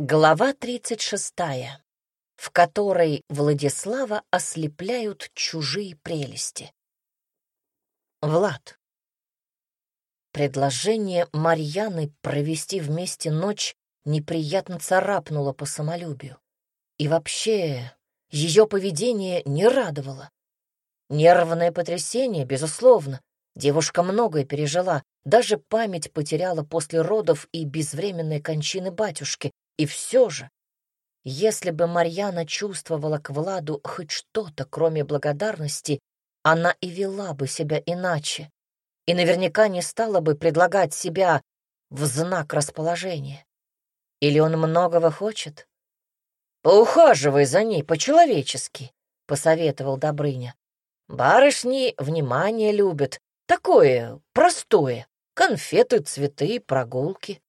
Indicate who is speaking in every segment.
Speaker 1: Глава 36, в которой Владислава ослепляют чужие прелести. Влад. Предложение Марьяны провести вместе ночь неприятно царапнуло по самолюбию. И вообще, ее поведение не радовало. Нервное потрясение, безусловно. Девушка многое пережила, даже память потеряла после родов и безвременной кончины батюшки, и все же, если бы Марьяна чувствовала к Владу хоть что-то, кроме благодарности, она и вела бы себя иначе, и наверняка не стала бы предлагать себя в знак расположения. Или он многого хочет? «Поухаживай за ней по-человечески», — посоветовал Добрыня. «Барышни внимание любят, такое простое, конфеты, цветы, прогулки».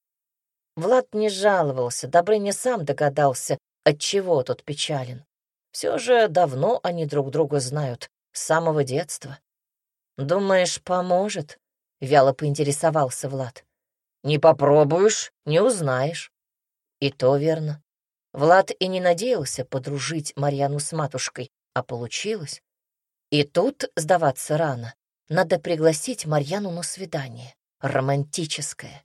Speaker 1: Влад не жаловался, Добрыня сам догадался, от чего тот печален. Все же давно они друг друга знают, с самого детства. «Думаешь, поможет?» — вяло поинтересовался Влад. «Не попробуешь, не узнаешь». И то верно. Влад и не надеялся подружить Марьяну с матушкой, а получилось. И тут сдаваться рано. Надо пригласить Марьяну на свидание. Романтическое.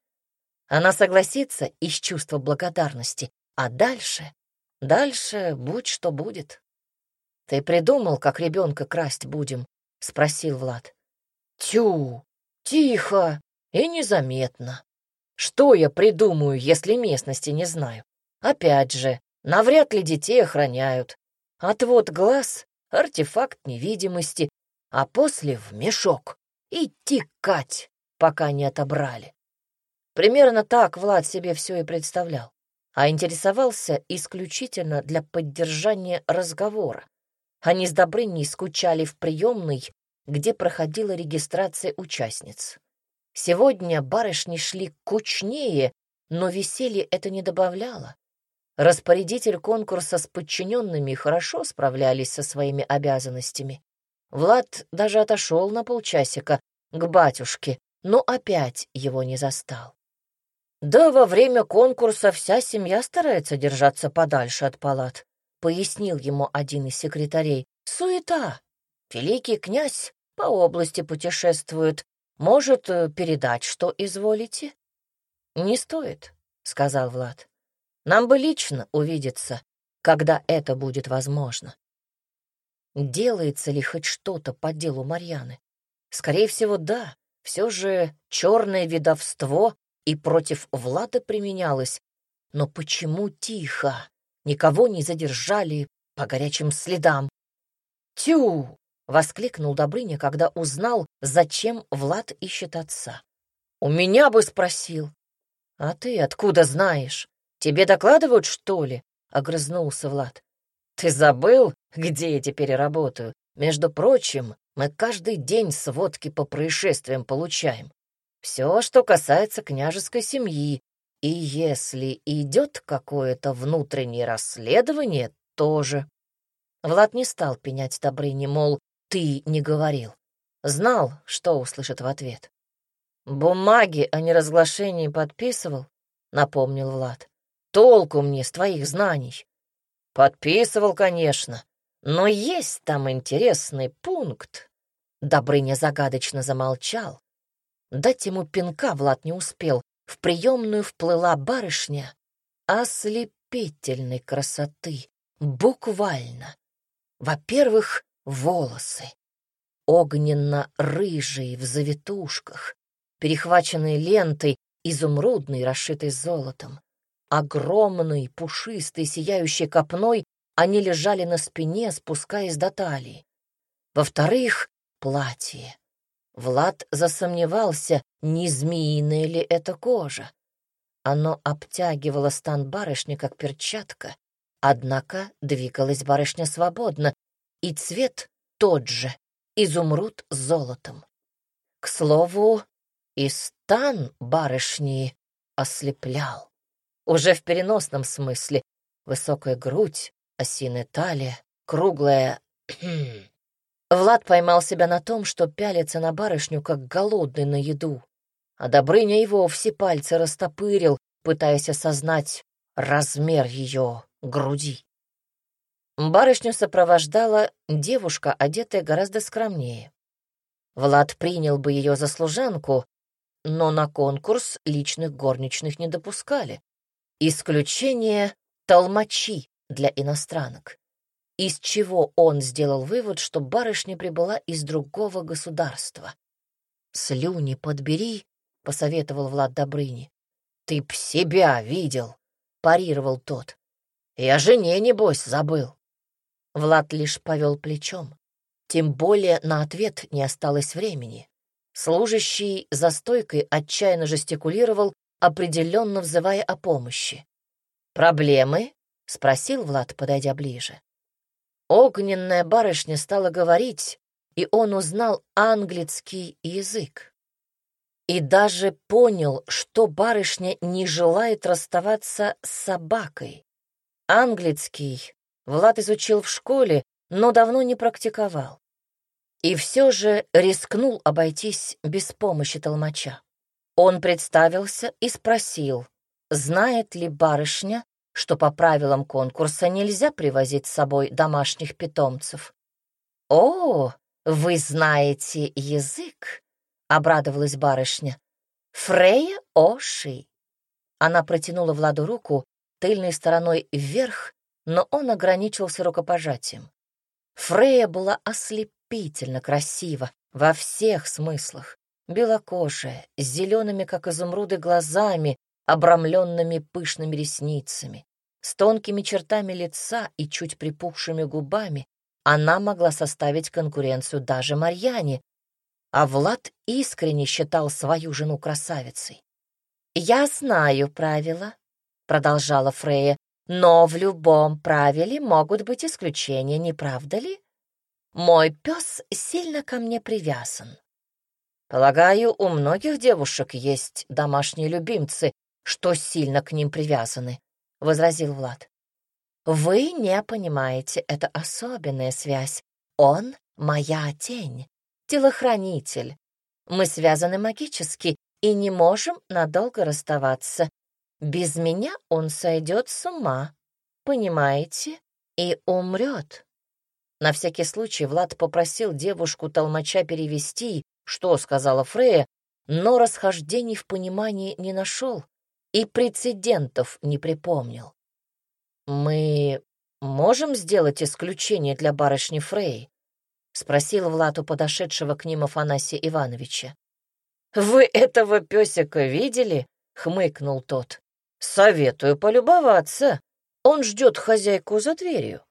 Speaker 1: Она согласится из чувства благодарности, а дальше... Дальше будь что будет. «Ты придумал, как ребенка красть будем?» — спросил Влад. «Тю, тихо и незаметно. Что я придумаю, если местности не знаю? Опять же, навряд ли детей охраняют. Отвод глаз — артефакт невидимости, а после в мешок и тикать, пока не отобрали. Примерно так Влад себе все и представлял, а интересовался исключительно для поддержания разговора. Они с Добрыней скучали в приемной, где проходила регистрация участниц. Сегодня барышни шли кучнее, но веселье это не добавляло. Распорядитель конкурса с подчиненными хорошо справлялись со своими обязанностями. Влад даже отошел на полчасика к батюшке, но опять его не застал. «Да во время конкурса вся семья старается держаться подальше от палат», — пояснил ему один из секретарей. «Суета. Великий князь по области путешествует. Может, э, передать, что изволите?» «Не стоит», — сказал Влад. «Нам бы лично увидеться, когда это будет возможно». Делается ли хоть что-то по делу Марьяны? Скорее всего, да. Все же черное видовство и против Влада применялось. Но почему тихо? Никого не задержали по горячим следам. «Тю!» — воскликнул Добрыня, когда узнал, зачем Влад ищет отца. «У меня бы спросил». «А ты откуда знаешь? Тебе докладывают, что ли?» — огрызнулся Влад. «Ты забыл, где я теперь работаю? Между прочим, мы каждый день сводки по происшествиям получаем. Все, что касается княжеской семьи. И если идет какое-то внутреннее расследование, тоже. Влад не стал пенять Добрыне, мол, ты не говорил. Знал, что услышит в ответ. «Бумаги о неразглашении подписывал?» — напомнил Влад. «Толку мне с твоих знаний». «Подписывал, конечно, но есть там интересный пункт». Добрыня загадочно замолчал, Дать ему пинка Влад не успел. В приемную вплыла барышня ослепительной красоты, буквально. Во-первых, волосы. Огненно-рыжие в завитушках, перехваченные лентой, изумрудной, расшитой золотом. Огромной, пушистой, сияющей копной они лежали на спине, спускаясь до талии. Во-вторых, платье. Влад засомневался, не змеиная ли это кожа. Оно обтягивало стан барышни, как перчатка, однако двигалась барышня свободно, и цвет тот же, изумруд с золотом. К слову, и стан барышни ослеплял. Уже в переносном смысле. Высокая грудь, осиная талия, круглая Влад поймал себя на том, что пялится на барышню, как голодный на еду. А Добрыня его все пальцы растопырил, пытаясь осознать, размер ее груди. Барышню сопровождала девушка, одетая гораздо скромнее. Влад принял бы ее за служанку, но на конкурс личных горничных не допускали. Исключение — толмачи для иностранок. Из чего он сделал вывод, что барышня прибыла из другого государства. «Слюни подбери», — посоветовал Влад Добрыни. «Ты б себя видел», — парировал тот. «Я жене, небось, забыл». Влад лишь повел плечом. Тем более на ответ не осталось времени. Служащий за стойкой отчаянно жестикулировал, определенно взывая о помощи. «Проблемы?» — спросил Влад, подойдя ближе. Огненная барышня стала говорить, и он узнал английский язык. И даже понял, что барышня не желает расставаться с собакой. Английский Влад изучил в школе, но давно не практиковал. И все же рискнул обойтись без помощи толмача. Он представился и спросил, знает ли барышня, что по правилам конкурса нельзя привозить с собой домашних питомцев. «О, вы знаете язык?» — обрадовалась барышня. «Фрея Оши». Она протянула Владу руку тыльной стороной вверх, но он ограничился рукопожатием. Фрея была ослепительно красива во всех смыслах. Белокожая, с зелеными, как изумруды, глазами, обрамленными пышными ресницами, с тонкими чертами лица и чуть припухшими губами, она могла составить конкуренцию даже Марьяне, а Влад искренне считал свою жену красавицей. «Я знаю правила», — продолжала Фрея, «но в любом правиле могут быть исключения, не правда ли? Мой пес сильно ко мне привязан. Полагаю, у многих девушек есть домашние любимцы, что сильно к ним привязаны, — возразил Влад. Вы не понимаете, это особенная связь. Он — моя тень, телохранитель. Мы связаны магически и не можем надолго расставаться. Без меня он сойдет с ума, понимаете, и умрет. На всякий случай Влад попросил девушку-толмача перевести, что сказала Фрея, но расхождений в понимании не нашел и прецедентов не припомнил. «Мы можем сделать исключение для барышни Фрей?» — спросил Влад у подошедшего к ним Афанасия Ивановича. «Вы этого песика видели?» — хмыкнул тот. «Советую полюбоваться. Он ждет хозяйку за дверью».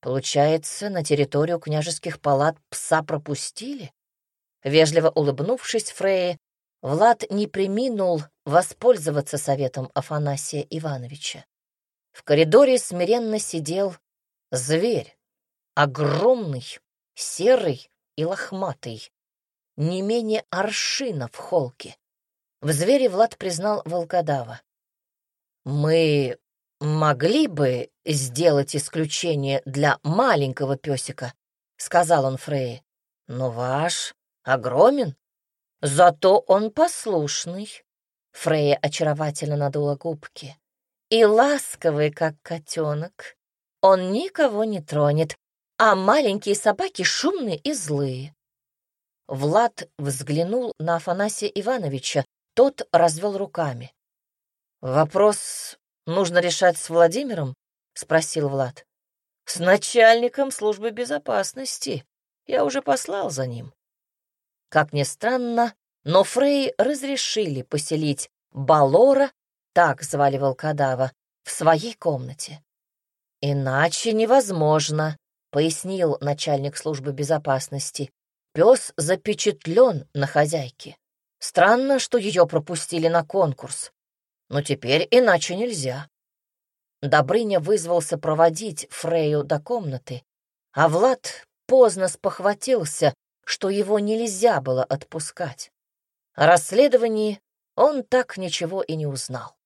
Speaker 1: Получается, на территорию княжеских палат пса пропустили? Вежливо улыбнувшись Фрейе, Влад не приминул воспользоваться советом Афанасия Ивановича. В коридоре смиренно сидел зверь, огромный, серый и лохматый, не менее аршина в холке. В звере Влад признал волкодава. «Мы могли бы сделать исключение для маленького песика», — сказал он Фрейе. «Но ваш огромен, зато он послушный». Фрея очаровательно надула губки. «И ласковый, как котенок. Он никого не тронет, а маленькие собаки шумные и злые». Влад взглянул на Афанасия Ивановича, тот развел руками. «Вопрос нужно решать с Владимиром?» — спросил Влад. «С начальником службы безопасности. Я уже послал за ним». Как ни странно, но Фрей разрешили поселить Балора, так звали волкодава, в своей комнате. «Иначе невозможно», — пояснил начальник службы безопасности. «Пес запечатлен на хозяйке. Странно, что ее пропустили на конкурс. Но теперь иначе нельзя». Добрыня вызвался проводить Фрею до комнаты, а Влад поздно спохватился, что его нельзя было отпускать. О расследовании он так ничего и не узнал.